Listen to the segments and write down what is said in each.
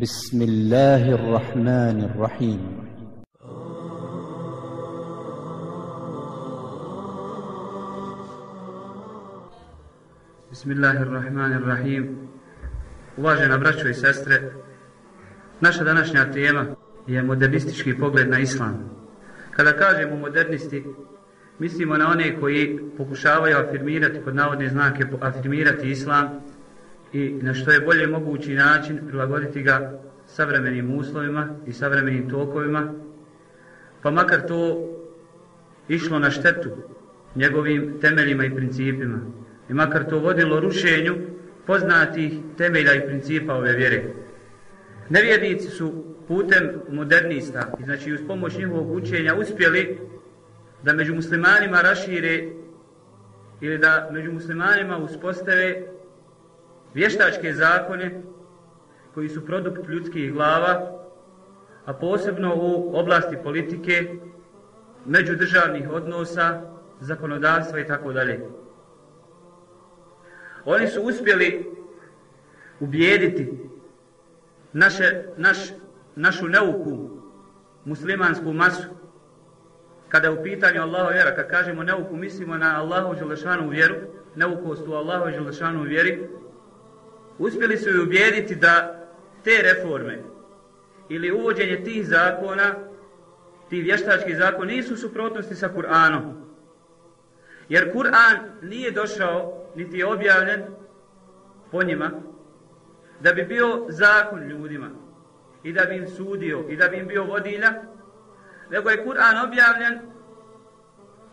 بسم الله الرحمن الرحيم Bismillahirrahmanirrahim. Uvažena braćo i sestre, naša današnja tema je modernistički pogled na islam. Kada kažemo modernisti, mislimo na one koji pokušavaju afirmirati, pod navodne znake, afirmirati islam i na što je bolje mogući način prilagoditi ga savremenim uslovima i savremenim tokovima, pa makar to išlo na štetu njegovim temeljima i principima i makar to vodilo rušenju poznatih temelja i principa ove vjere. Nevjernici su putem modernista, znači uz pomoć njihovog učenja, uspjeli da među muslimanima rašire ili da među muslimanima uspostave vještačke zakone koji su produkt ljudskih glava, a posebno u oblasti politike, međudržavnih odnosa, zakonodavstva i tako dalje. Oni su uspjeli ubijediti naše, naš, našu neuku muslimansku masu kada je u pitanju Allahu vjera, kad kažemo neuku, mislimo na Allahu želešanu vjeru, neukost u Allahu želešanu vjeri, uspjeli su ju ubijediti da te reforme ili uvođenje tih zakona, ti vještački zakon, nisu u suprotnosti sa Kur'anom. Jer Kur'an nije došao niti je objavljen po njima, da bi bio zakon ljudima i da bi im sudio i da bi im bio vodilja, nego je Kur'an objavljen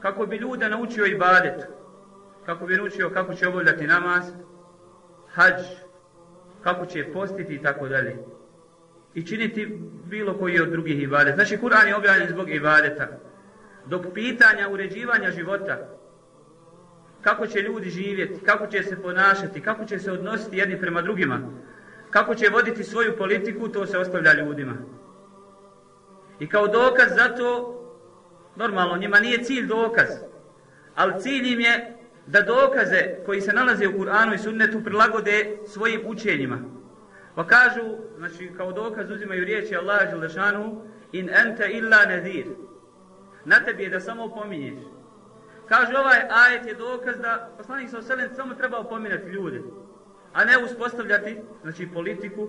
kako bi ljude naučio ibadet, kako bi naučio kako će obavljati namaz, hađ, kako će postiti i tako dalje. I činiti bilo koji od drugih ibadet. Znači, Kur'an je objavljen zbog ibadeta. Dok pitanja uređivanja života, kako će ljudi živjeti, kako će se ponašati, kako će se odnositi jedni prema drugima, kako će voditi svoju politiku, to se ostavlja ljudima. I kao dokaz za to, normalno, njima nije cilj dokaz, ali cilj im je da dokaze koji se nalaze u Kur'anu i sunnetu prilagode svojim učenjima. Pa kažu, znači kao dokaz uzimaju riječi Allaha Želešanu, in ente illa nedir. Na tebi je da samo opominješ. Kaže ovaj ajet je dokaz da poslanik sa oselem samo treba opominati ljude, a ne uspostavljati znači, politiku,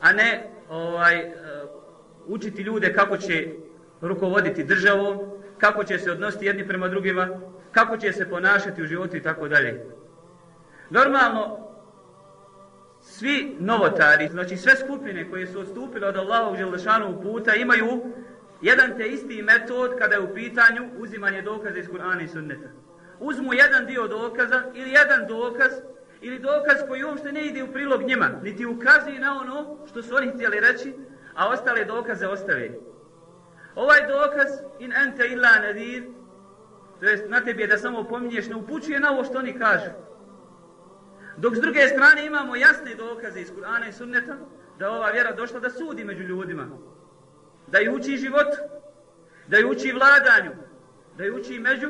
a ne ovaj, e, učiti ljude kako će rukovoditi državom, kako će se odnositi jedni prema drugima, kako će se ponašati u životu i tako dalje. Normalno, svi novotari, znači sve skupine koje su odstupile od Allahovog Želešanog puta, imaju jedan te isti metod kada je u pitanju uzimanje dokaza iz Kur'ana i Sunneta. Uzmu jedan dio dokaza ili jedan dokaz ili dokaz koji uopšte ne ide u prilog njima, niti ukazuje na ono što su oni htjeli reći, a ostale dokaze ostave. Ovaj dokaz in ente illa nadir, to jest na tebi je da samo pominješ, ne upućuje na ovo što oni kažu. Dok s druge strane imamo jasne dokaze iz Kur'ana i Sunneta, da ova vjera došla da sudi među ljudima, da ju uči život, da ju uči vladanju, da ju uči među,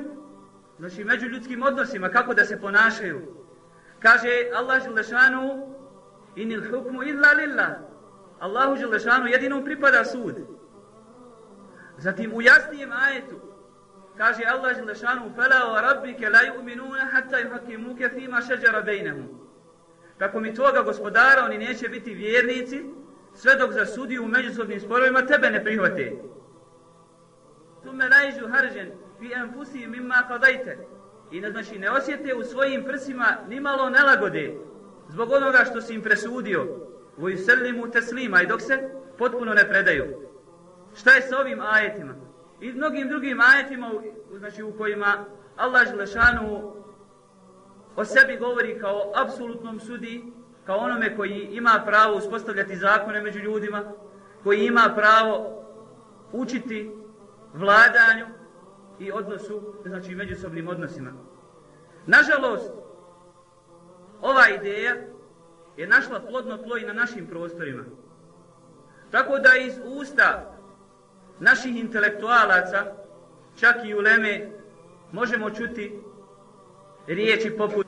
znači među ljudskim odnosima, kako da se ponašaju. Kaže Allah Želešanu, inil hukmu illa lillah, Allahu Želešanu jedinom pripada sud. Zatim u jasnijem ajetu, kaže Allah Želešanu, fela wa rabbike la yu'minuna hatta yuhakimuke fima šeđara bejnehum. Kako mi tvoga gospodara, oni neće biti vjernici, sve dok za sudiju u međusobnim sporovima tebe ne prihvate. Tume lajžu haržen fi enfusi mimma kadajte. I ne znači ne osjete u svojim prsima nimalo nelagode zbog onoga što si im presudio. Voju selimu teslima i dok se potpuno ne predaju. Šta je sa ovim ajetima? I mnogim drugim ajetima znači, u kojima Allah Želešanu o sebi govori kao apsolutnom sudi, kao onome koji ima pravo uspostavljati zakone među ljudima, koji ima pravo učiti vladanju i odnosu, znači međusobnim odnosima. Nažalost, ova ideja je našla plodno tlo i na našim prostorima. Tako da iz usta naših intelektualaca, čak i uleme, možemo čuti riječi poput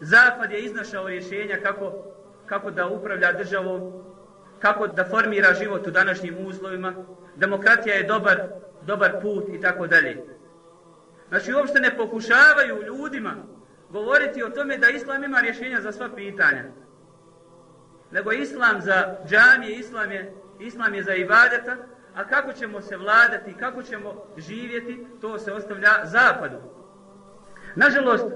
Zapad je iznašao rješenja kako, kako da upravlja državom, kako da formira život u današnjim uslovima, demokratija je dobar, dobar put i tako dalje. Znači uopšte ne pokušavaju ljudima govoriti o tome da islam ima rješenja za sva pitanja. Nego islam za džamije, islam je, islam je za ibadeta, a kako ćemo se vladati, kako ćemo živjeti, to se ostavlja zapadu. Nažalost,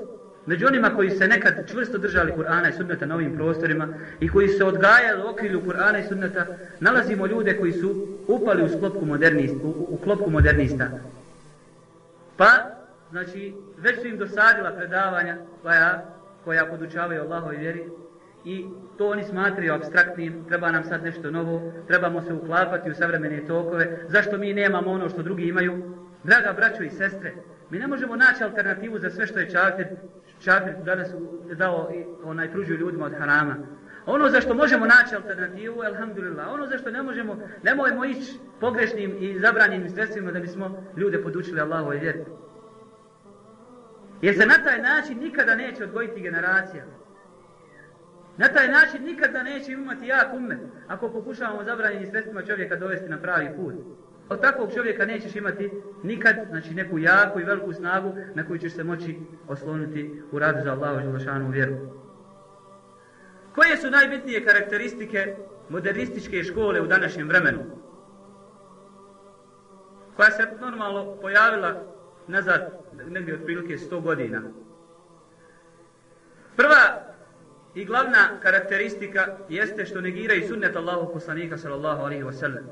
među onima koji se nekad čvrsto držali Kur'ana i sunneta na ovim prostorima i koji se odgajali u okrilju Kur'ana i sunneta, nalazimo ljude koji su upali u sklopku modernista. U, u klopku modernista. Pa, znači, već su im dosadila predavanja koja, koja podučavaju Allahove vjeri i to oni smatraju abstraktnim, treba nam sad nešto novo, trebamo se uklapati u savremene tokove, zašto mi nemamo ono što drugi imaju? Draga braćo i sestre, mi ne možemo naći alternativu za sve što je čafir, čafir danas dao i onaj pružio ljudima od harama. Ono za što možemo naći alternativu, alhamdulillah, ono za što ne možemo, ne možemo ići pogrešnim i zabranjenim sredstvima da bismo ljude podučili Allahu i vjeri. Jer se na taj način nikada neće odgojiti generacija. Na taj način nikada neće imati jak umet ako pokušavamo zabranjenim sredstvima čovjeka dovesti na pravi put. Od takvog čovjeka nećeš imati nikad znači, neku jaku i veliku snagu na koju ćeš se moći osloniti u radu za Allahu Želešanu vjeru. Koje su najbitnije karakteristike modernističke škole u današnjem vremenu? Koja se normalno pojavila nazad negdje otprilike 100 godina. Prva i glavna karakteristika jeste što negiraju sunnet Allahu poslanika sallallahu alaihi wa sallam.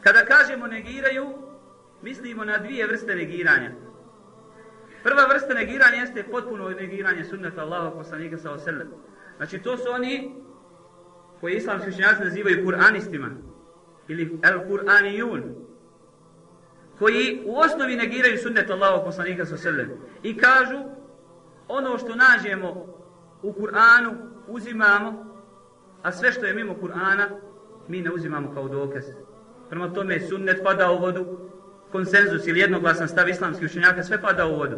Kada kažemo negiraju, mislimo na dvije vrste negiranja. Prva vrsta negiranja jeste potpuno negiranje sunneta Allahu poslanika sallallahu alaihi wa sallam. Znači to su oni koji islamski učenjaci nazivaju Kur'anistima ili El-Kur'anijun koji u osnovi negiraju sunnet Allahu poslanika sallallahu alaihi wa sallam i kažu ono što nađemo u Kur'anu uzimamo, a sve što je mimo Kur'ana mi ne uzimamo kao dokaz. Prema tome sunnet pada u vodu, konsenzus ili jednoglasan stav islamskih učenjaka, sve pada u vodu.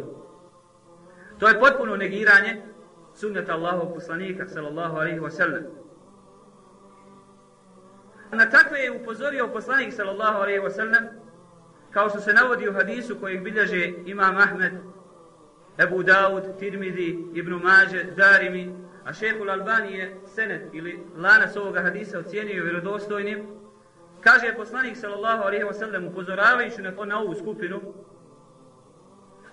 To je potpuno negiranje sunneta Allahog poslanika, sallallahu alaihi wa sallam. Na takve je upozorio poslanik, sallallahu alaihi wa sallam, kao što se navodi u hadisu kojeg bilježe Imam Ahmed Ebu Daud, Tirmidhi, Ibn Mađe, Darimi, a šehul Albani je senet ili lanas ovoga hadisa ocijenio vjerodostojnim, kaže je poslanik sallallahu alaihi wa sallam upozoravajući na, na ovu skupinu,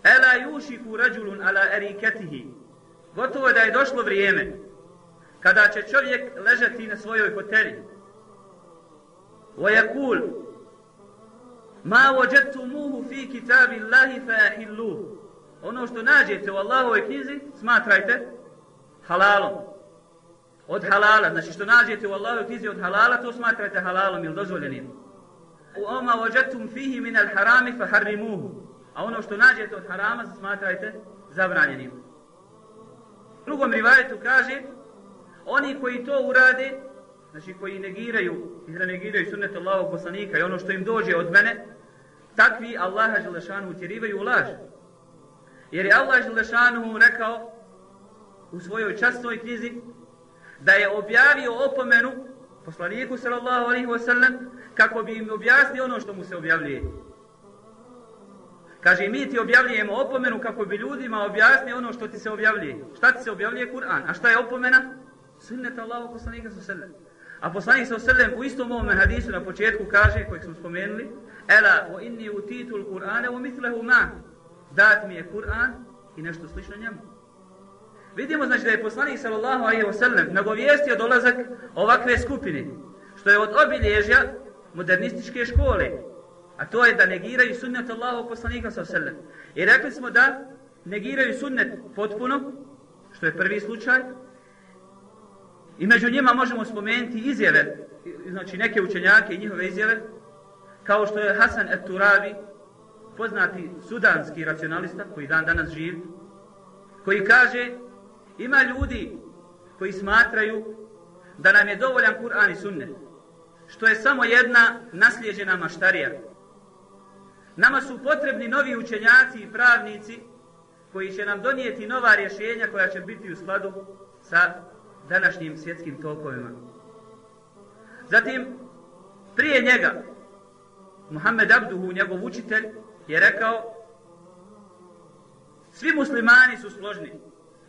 Ela jušiku rađulun ala eriketihi, gotovo da je došlo vrijeme kada će čovjek ležati na svojoj foteli. Wa ma wajadtu muhu fi kitabi Allahi fa ahilluhu ono što nađete u Allahovoj knjizi, smatrajte halalom. Od halala, znači što nađete u Allahovoj knjizi od halala, to smatrajte halalom ili dozvoljenim. U oma vođetum fihi min al harami fa harrimuhu. A ono što nađete od harama, smatrajte zabranjenim. U drugom rivajetu kaže, oni koji to urade, znači koji negiraju, negiraju sunnet Allahovog poslanika i ono što im dođe od mene, takvi Allaha Želešanu utjerivaju u laž. Jer je Allah Želešanuhu rekao u svojoj častnoj knjizi da je objavio opomenu poslaniku sallallahu alaihi wa sallam kako bi im objasnio ono što mu se objavljuje. Kaže, mi ti objavljujemo opomenu kako bi ljudima objasnio ono što ti se objavljuje. Šta ti se objavljuje? Kur'an. A šta je opomena? Sunnet Allahu poslanika sallallahu A poslanik sallallahu u istom ovom hadisu na početku kaže, kojeg smo spomenuli, Ela, wa inni utitu l-Qur'ane, wa mitlehu ma dat mi je Kur'an i nešto slično njemu. Vidimo znači da je poslanik sallallahu alejhi ve sellem nagovijestio dolazak ovakve skupine, što je od obilježja modernističke škole, a to je da negiraju sunnet Allahu poslanika sallallahu alejhi ve sellem. I rekli smo da negiraju sunnet potpuno, što je prvi slučaj. I među njima možemo spomenuti izjave, znači neke učenjake i njihove izjave, kao što je Hasan et-Turabi, poznati sudanski racionalista koji dan danas živ, koji kaže ima ljudi koji smatraju da nam je dovoljan Kur'an i sunnet, što je samo jedna naslijeđena maštarija. Nama su potrebni novi učenjaci i pravnici koji će nam donijeti nova rješenja koja će biti u skladu sa današnjim svjetskim tokovima. Zatim, prije njega, Muhammed Abduhu, njegov učitelj, je rekao svi muslimani su složni,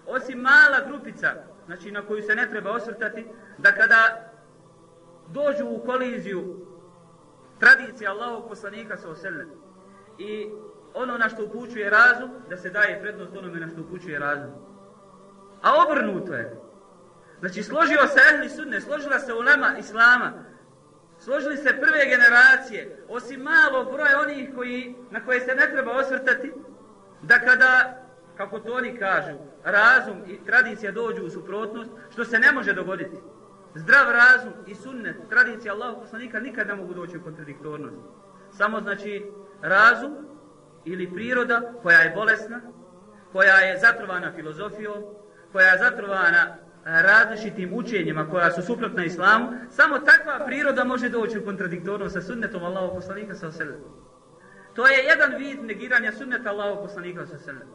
osim mala grupica, znači na koju se ne treba osvrtati, da kada dođu u koliziju tradicije Allahog poslanika sa oselem i ono na što upućuje razum, da se daje prednost onome na što upućuje razum. A obrnuto je. Znači, složio se ehli sudne, složila se ulema islama, složili se prve generacije, osim malog broja onih koji, na koje se ne treba osvrtati, da kada, kako to oni kažu, razum i tradicija dođu u suprotnost, što se ne može dogoditi. Zdrav razum i sunnet, tradicija Allahog poslanika nikad ne mogu doći u kontradiktornost. Samo znači razum ili priroda koja je bolesna, koja je zatrovana filozofijom, koja je zatrovana različitim učenjima koja su suprotna islamu, samo takva priroda može doći u kontradiktornost sa sunnetom Allahog poslanika sa oselem. To je jedan vid negiranja sunneta Allahog poslanika sa oselem.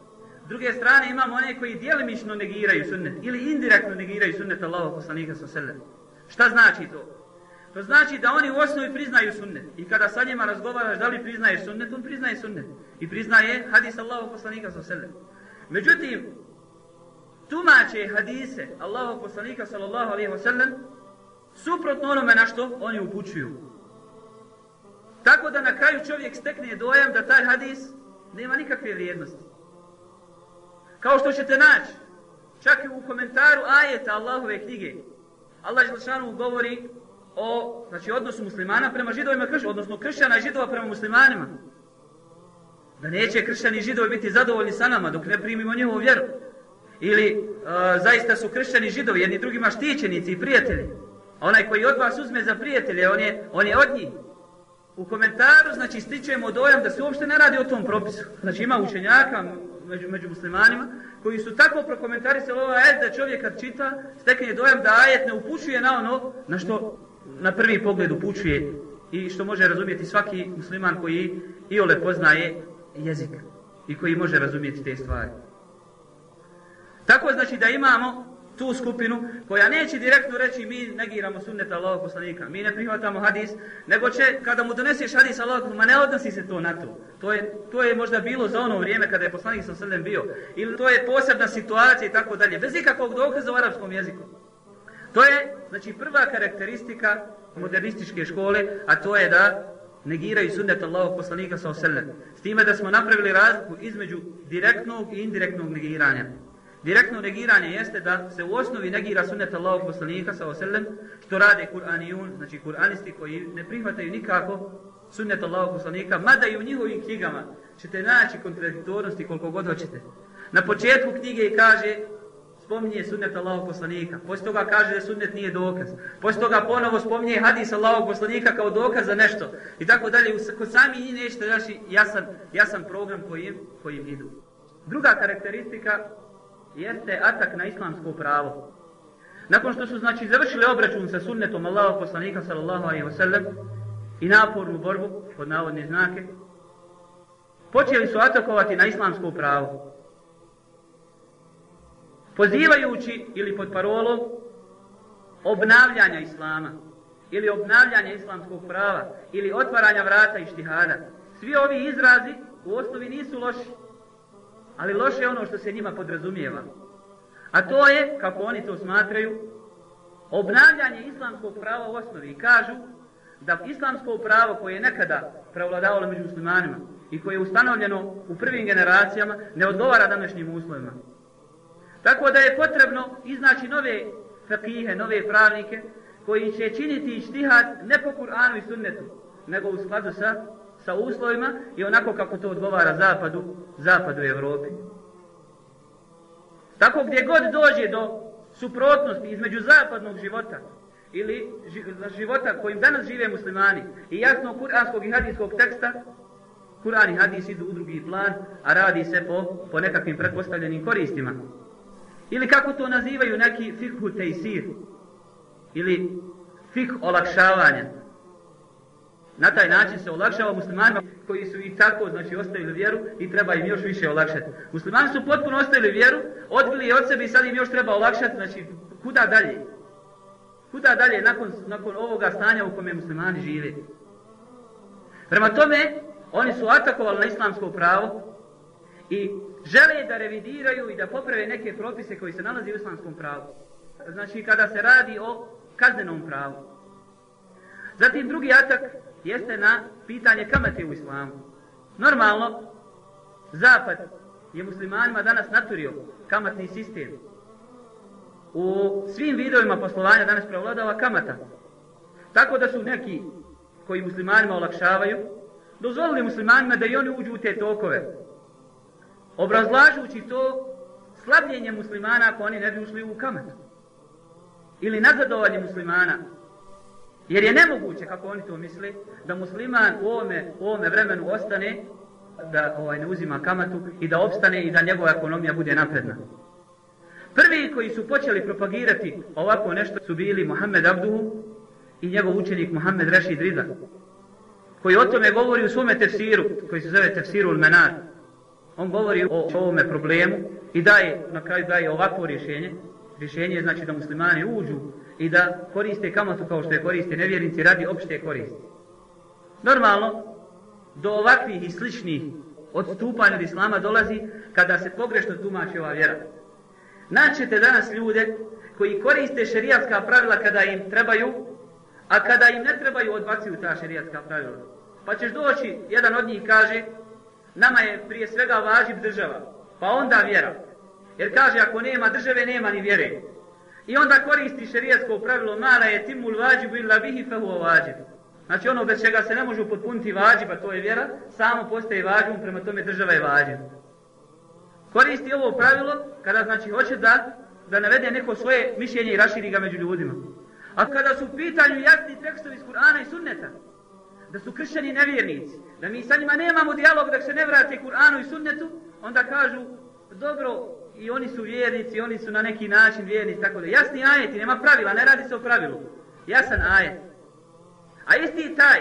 S druge strane imamo one koji dijelimično negiraju sunnet ili indirektno negiraju sunnet Allahog poslanika sa oselem. Šta znači to? To znači da oni u osnovi priznaju sunnet. I kada sa njima razgovaraš da li priznaješ sunnet, on priznaje sunnet. I priznaje hadis Allahog poslanika sa oselem. Međutim, tumače hadise Allahog poslanika sallallahu alaihi wa sallam suprotno onome na što oni upućuju. Tako da na kraju čovjek stekne dojam da taj hadis nema nikakve vrijednosti. Kao što ćete naći, čak i u komentaru ajeta Allahove knjige, Allah Želšanu govori o znači, odnosu muslimana prema židovima krš, odnosno kršćana i židova prema muslimanima. Da neće kršćani i židovi biti zadovoljni sa nama dok ne primimo njihovu vjeru ili e, zaista su kršćani židovi, jedni drugima štićenici i prijatelji. A onaj koji od vas uzme za prijatelje, on je, on je od njih. U komentaru, znači, stičemo dojam da se uopšte ne radi o tom propisu. Znači, ima učenjaka među, među muslimanima koji su tako prokomentarisali ovaj ajet da čovjek kad čita, stekne dojam da ajet ne upućuje na ono na što na prvi pogled upućuje i što može razumjeti svaki musliman koji i ole poznaje jezik i koji može razumjeti te stvari. Tako znači da imamo tu skupinu koja neće direktno reći mi negiramo sunnet Allahog poslanika, mi ne prihvatamo hadis, nego će kada mu doneseš hadis Allahog, ma ne odnosi se to na to. To je, to je možda bilo za ono vrijeme kada je poslanik sa sredem bio. Ili to je posebna situacija i tako dalje, bez ikakvog dokaza u arapskom jeziku. To je, znači, prva karakteristika modernističke škole, a to je da negiraju sunnet Allahog poslanika sa sredem. S time da smo napravili razliku između direktnog i indirektnog negiranja. Direktno negiranje jeste da se u osnovi negira sunnet Allahog poslanika sa oselem, što rade Kur'anijun, znači Kur'anisti koji ne prihvataju nikako sunnet Allahog poslanika, mada i u njihovim knjigama ćete naći kontradiktornosti koliko god hoćete. Na početku knjige kaže, spominje sunnet Allahog poslanika, poslije toga kaže da sunnet nije dokaz, poslije toga ponovo spominje hadis Allahog poslanika kao dokaz za nešto i tako dalje. ko sami njih nećete daći jasan, jasan program kojim, kojim idu. Druga karakteristika jeste atak na islamsko pravo. Nakon što su znači završili obračun sa sunnetom Allahog poslanika sallallahu alaihi wasallam i napornu borbu pod navodne znake, počeli su atakovati na islamsko pravo. Pozivajući ili pod parolom obnavljanja islama ili obnavljanja islamskog prava ili otvaranja vrata i štihada. Svi ovi izrazi u osnovi nisu loši ali loše je ono što se njima podrazumijeva. A to je, kako oni to smatraju, obnavljanje islamskog prava u osnovi. I kažu da islamsko pravo koje je nekada prevladavalo među muslimanima i koje je ustanovljeno u prvim generacijama ne odgovara današnjim uslovima. Tako da je potrebno iznaći nove fakihe, nove pravnike koji će činiti štihad ne po Kur'anu i sunnetu, nego u skladu sa sa uslovima i onako kako to odgovara zapadu, zapadu Evropi. Tako gdje god dođe do suprotnosti između zapadnog života ili života kojim danas žive muslimani i jasno kuranskog i hadijskog teksta, Kur'an i hadis idu u drugi plan, a radi se po, po nekakvim pretpostavljenim koristima. Ili kako to nazivaju neki fikhu tejsir, ili fik olakšavanja. Na taj način se olakšava muslimanima koji su i tako znači ostavili vjeru i treba im još više olakšati. Muslimani su potpuno ostavili vjeru, odbili je od sebe i sad im još treba olakšati, znači kuda dalje. Kuda dalje nakon, nakon ovoga stanja u kome muslimani žive? Prema tome, oni su atakovali na islamsko pravo i žele da revidiraju i da poprave neke propise koji se nalazi u islamskom pravu. Znači, kada se radi o kaznenom pravu. Zatim, drugi atak jeste na pitanje kamate u islamu. Normalno, zapad je muslimanima danas naturio kamatni sistem. U svim vidovima poslovanja danas prevladava kamata. Tako da su neki koji muslimanima olakšavaju, dozvolili muslimanima da i oni uđu u te tokove. Obrazlažući to slabljenje muslimana ako oni ne bi ušli u kamatu. Ili nazadovanje muslimana. Jer je nemoguće, kako oni to misle, da musliman u ovome, u ovome vremenu ostane, da ovaj ne uzima kamatu i da opstane i da njegova ekonomija bude napredna. Prvi koji su počeli propagirati ovako nešto su bili Mohamed Abduhu i njegov učenik Mohamed Rashid Rida, koji o tome govori u svome tefsiru, koji se zove tefsiru Ulmenar. On govori o ovome problemu i daje, na kraju daje ovakvo rješenje. Rješenje je znači da muslimani uđu i da koriste kamatu kao što je koriste nevjernici radi opšte koristi. Normalno, do ovakvih i sličnih odstupanja od islama dolazi kada se pogrešno tumači ova vjera. Naćete danas ljude koji koriste šerijatska pravila kada im trebaju, a kada im ne trebaju odbacuju ta šerijatska pravila. Pa ćeš doći, jedan od njih kaže, nama je prije svega važib država, pa onda vjera. Jer kaže, ako nema države, nema ni vjere. I onda koristi šerijetsko pravilo, mala je timul vađibu illa bihi fehu vađibu. Znači ono bez čega se ne može upotpuniti vađiba, to je vjera, samo postaje vađibom, prema tome država je vađib. Koristi ovo pravilo kada znači hoće da da navede neko svoje mišljenje i raširi ga među ljudima. A kada su u pitanju jasni tekstovi iz Kur'ana i Sunneta, da su kršćani nevjernici, da mi sa njima nemamo dijalog da se ne vrate Kur'anu i Sunnetu, onda kažu, dobro, i oni su vjernici, oni su na neki način vjernici, tako da jasni ajeti, nema pravila, ne radi se o pravilu. Jasan ajet. A isti taj,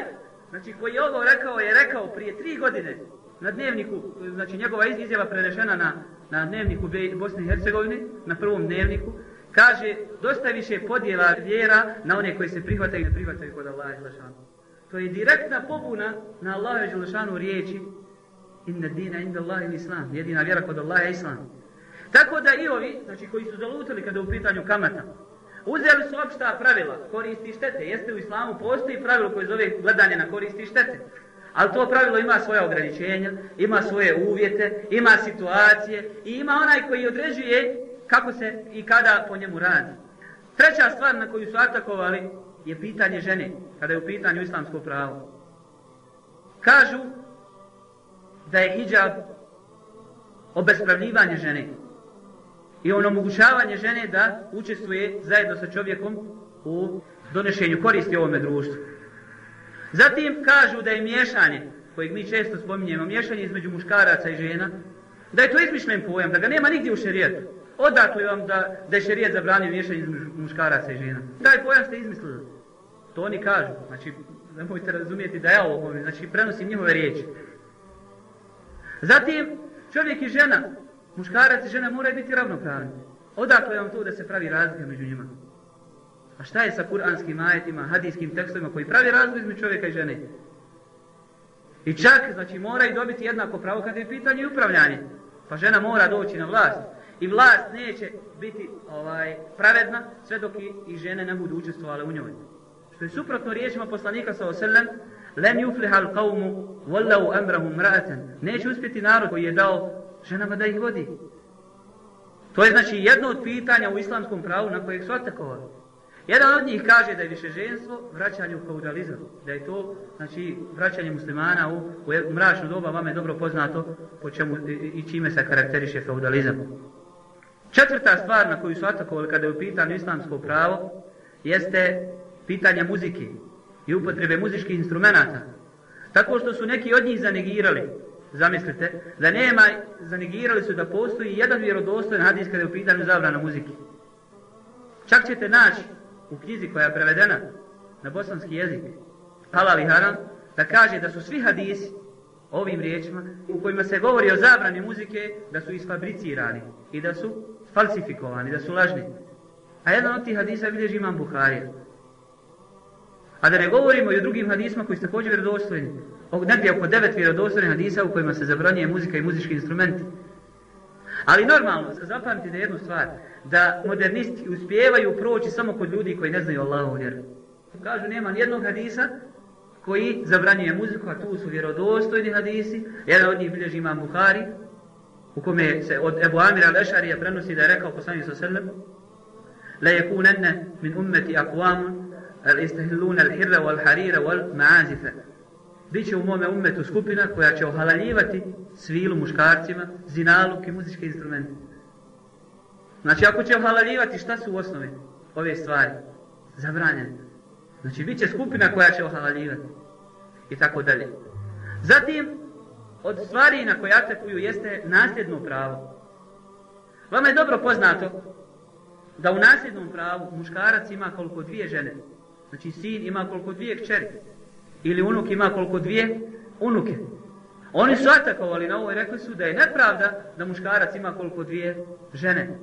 znači koji je ovo rekao, je rekao prije tri godine na dnevniku, znači njegova izjava prenešena na, na dnevniku Bosne i Hercegovine, na prvom dnevniku, kaže, dosta više podjela vjera na one koji se prihvataju i ne prihvataju kod Allaha Želešanu. To je direktna pobuna na Allaha Želešanu riječi Inna dina inda Allahi Islam, jedina vjera kod Allaha je Islam. Tako da i ovi, znači koji su zalutili kada u pitanju kamata, Uzeli su opšta pravila, koristi štete. Jeste u islamu, postoji pravilo koje zove gledanje na koristi štete. Ali to pravilo ima svoje ograničenja, ima svoje uvjete, ima situacije i ima onaj koji određuje kako se i kada po njemu radi. Treća stvar na koju su atakovali je pitanje žene, kada je u pitanju islamsko pravo. Kažu da je hijab obespravljivanje žene i ono omogućavanje žene da učestvuje zajedno sa čovjekom u donešenju koristi ovome društvu. Zatim kažu da je miješanje, kojeg mi često spominjemo, miješanje između muškaraca i žena, da je to izmišljen pojam, da ga nema nigdje u šerijetu. Odakle vam da, da je šerijet zabranio miješanje između muškaraca i žena? Taj pojam ste izmislili. To oni kažu. Znači, da možete razumijeti da ja ovo znači prenosim njihove riječi. Zatim, čovjek i žena muškarac i žena moraju biti ravnopravni. Odakle vam to da se pravi razlika među njima? A šta je sa kuranskim ajetima, hadijskim tekstovima koji pravi razliku između čovjeka i žene? I čak, znači, mora i dobiti jednako pravo kad je pitanje i upravljanje. Pa žena mora doći na vlast. I vlast neće biti ovaj pravedna sve dok i, i žene ne budu učestvovale u njoj. Što je suprotno riječima poslanika sa oselem, lem yufliha al qawmu wallau amrahum ra'atan. Neće uspjeti narod koji je dao ženama da ih vodi. To je znači jedno od pitanja u islamskom pravu na kojeg su atakovali. Jedan od njih kaže da je višeženstvo vraćanje u feudalizam. Da je to znači, vraćanje muslimana u, u mračnu doba, vama je dobro poznato po čemu i čime se karakteriše feudalizam. Četvrta stvar na koju su atakovali kada je u pitanju islamsko pravo jeste pitanje muzike i upotrebe muzičkih instrumenta. Tako što su neki od njih zanegirali zamislite, da nema, zanegirali su da postoji jedan vjerodostojen hadis kada je u pitanju zabrana muzike. Čak ćete naći u knjizi koja je prevedena na bosanski jezik, halal i haram, da kaže da su svi hadisi ovim riječima u kojima se govori o zabrani muzike da su isfabricirani i da su falsifikovani, da su lažni. A jedan od tih hadisa bilježi imam Buharija. A da ne govorimo i o drugim hadisma koji su također vjerodostojni. Negdje oko devet vjerodostojnih hadisa u kojima se zabranjuje muzika i muzički instrumenti. Ali normalno, zapamtite jednu stvar, da modernisti uspijevaju proći samo kod ljudi koji ne znaju Allahovu vjeru. Kažu, nema nijednog hadisa koji zabranjuje muziku, a tu su vjerodostojni hadisi. Jedan od njih bilježi imam Buhari, u kome se od Ebu Amira Lešarija prenosi da je rekao poslanik sa sallam La yakunanna min ummeti akvamun el istahilluna al hirra wal harira wal maazifa. Biće u mome umetu skupina koja će ohalaljivati svilu muškarcima, zinaluk i muzičke instrumente. Znači, ako će ohalaljivati, šta su u osnovi ove stvari? Zabranjene. Znači, bit će skupina koja će ohalaljivati. I tako dalje. Zatim, od stvari na koje atakuju jeste nasljedno pravo. Vama je dobro poznato da u nasljednom pravu muškarac ima koliko dvije žene. Znači, sin ima koliko dvije kćeri. Ili unuk ima koliko dvije unuke. Oni su atakovali na ovo i rekli su da je nepravda da muškarac ima koliko dvije žene.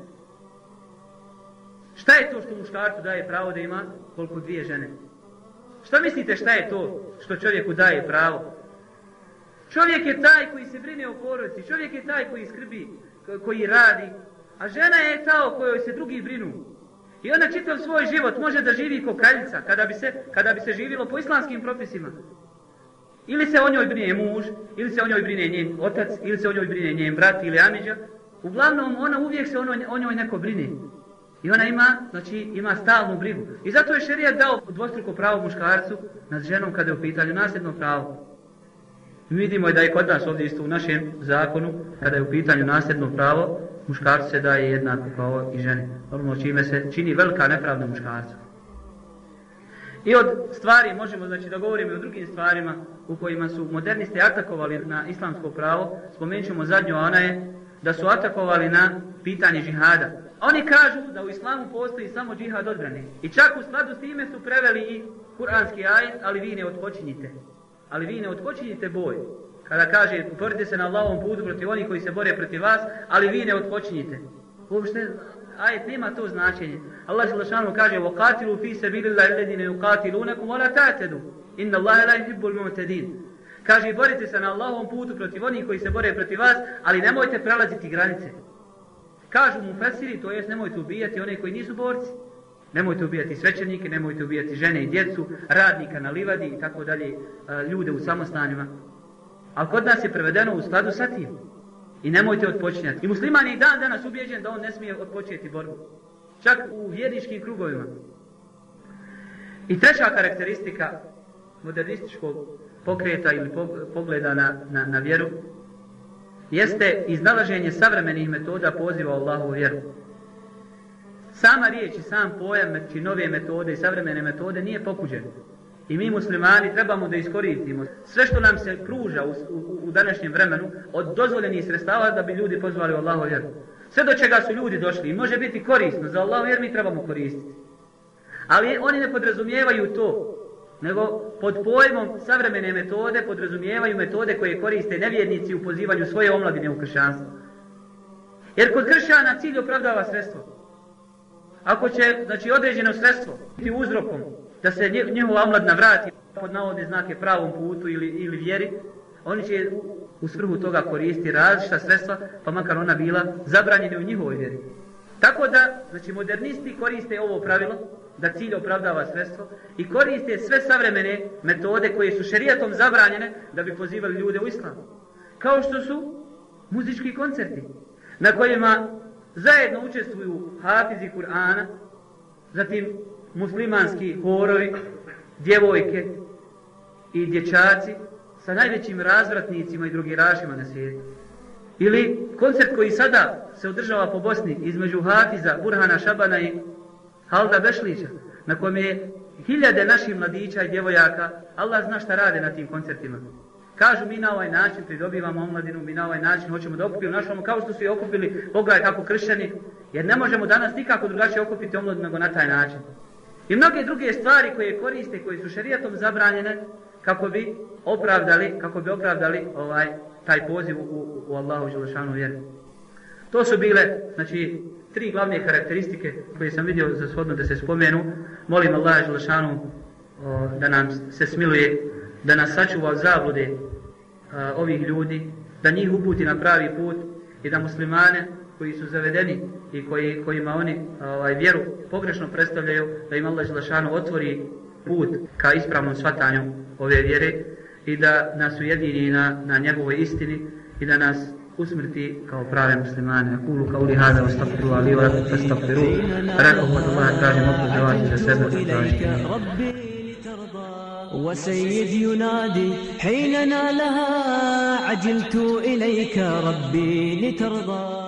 Šta je to što muškarcu daje pravo da ima koliko dvije žene? Šta mislite šta je to što čovjeku daje pravo? Čovjek je taj koji se brine o porodici, čovjek je taj koji skrbi, koji radi, a žena je ta o kojoj se drugi brinu. I ona čitav svoj život može da živi ko kraljica kada bi, se, kada bi se živilo po islamskim propisima. Ili se o njoj brine muž, ili se o njoj brine njen otac, ili se o njoj brine njen brat ili amiđa. Uglavnom, ona uvijek se ono, o njoj neko brine. I ona ima, znači, ima stalnu brigu. I zato je šerijat dao dvostruko pravo muškarcu nad ženom kada je u pitanju nasljedno pravo. Mi vidimo da je kod nas ovdje isto u našem zakonu, kada je u pitanju nasljedno pravo, muškarcu se daje jednako kao i ženi. Normalno čime se čini velika nepravda muškarcu. I od stvari možemo znači da govorimo i o drugim stvarima u kojima su modernisti atakovali na islamsko pravo. Spomenut ćemo zadnju, a ona je da su atakovali na pitanje džihada. Oni kažu da u islamu postoji samo džihad odbrane. I čak u skladu s time su preveli i kuranski ajet, ali vi ne odpočinjite. Ali vi ne odpočinjite boj kada kaže borite se na Allahovom putu protiv onih koji se bore protiv vas, ali vi ne odpočinjite. Uopšte, aj, nema to značenje. Allah Želešanu kaže, وَقَاتِلُوا فِي سَبِيلِ اللَّهِ الَّذِينَ يُقَاتِلُونَكُمْ وَلَا تَعْتَدُ إِنَّ اللَّهَ لَا يُحِبُّ الْمُعْتَدِينَ Kaže, borite se na Allahovom putu protiv onih koji se bore protiv vas, ali nemojte prelaziti granice. Kažu mu fesiri, to jest nemojte ubijati one koji nisu borci. Nemojte ubijati svećenike, nemojte ubijati žene i djecu, radnika na livadi i tako dalje, ljude u samostanjima Ali kod nas je prevedeno u skladu sa tim. I nemojte odpočinjati. I musliman je dan danas ubijeđen da on ne smije odpočeti borbu. Čak u vjerničkim krugovima. I treća karakteristika modernističkog pokreta ili pogleda na, na, na vjeru jeste iznalaženje savremenih metoda poziva Allahu vjeru. Sama riječ i sam pojam znači nove metode i savremene metode nije pokuđen. I mi muslimani trebamo da iskoristimo sve što nam se pruža u, u, u današnjem vremenu od dozvoljenih sredstava da bi ljudi pozvali Allahu vjeru. Sve do čega su ljudi došli i može biti korisno za Allahu vjeru mi trebamo koristiti. Ali oni ne podrazumijevaju to nego pod pojmom savremene metode podrazumijevaju metode koje koriste nevjernici u pozivanju svoje omladine u kršćanstvo. Jer kod kršćana cilj opravdava sredstvo. Ako će, znači, određeno sredstvo biti uzrokom da se njihova omladna vrati pod navodne znake pravom putu ili, ili vjeri, oni će u svrhu toga koristiti različita sredstva, pa makar ona bila zabranjena u njihovoj vjeri. Tako da, znači, modernisti koriste ovo pravilo, da cilj opravdava sredstvo i koriste sve savremene metode koje su šerijatom zabranjene da bi pozivali ljude u islam. Kao što su muzički koncerti na kojima zajedno učestvuju hafizi Kur'ana, zatim muslimanski horovi, djevojke i dječaci sa najvećim razvratnicima i drugirašima na svijetu. Ili koncert koji sada se održava po Bosni između Hafiza, Burhana Šabana i Halda Bešlića, na kojem je hiljade naših mladića i djevojaka, Allah zna šta rade na tim koncertima. Kažu mi na ovaj način pridobivamo omladinu, mi na ovaj način hoćemo da okupimo našu omladinu, kao što su je okupili, pogledaj kako kršćani, jer ne možemo danas nikako drugačije okupiti omladinu nego na taj način. I mnoge druge stvari koje koriste, koje su šarijatom zabranjene, kako bi opravdali, kako bi opravdali ovaj taj poziv u, u, u Allahu dželešanu vjeru. To su bile, znači, tri glavne karakteristike koje sam vidio za shodno da se spomenu. Molim Allaha Želešanu o, da nam se smiluje, da nas sačuva od zablude o, ovih ljudi, da njih uputi na pravi put i da muslimane koji su zavedeni i koji, kojima oni ovaj, vjeru pogrešno predstavljaju, da im Allah Želešanu otvori put ka ispravnom shvatanju ove vjere i da nas ujedini na, na njegovoj istini i da nas usmrti kao prave muslimane. Kulu kao li hada, ostafiru, ali ura, ostafiru. Rekao kod Allah, tražim opet za vas i za sebe, tražim. وسيد ينادي حين نالها عجلت إليك ربي لترضى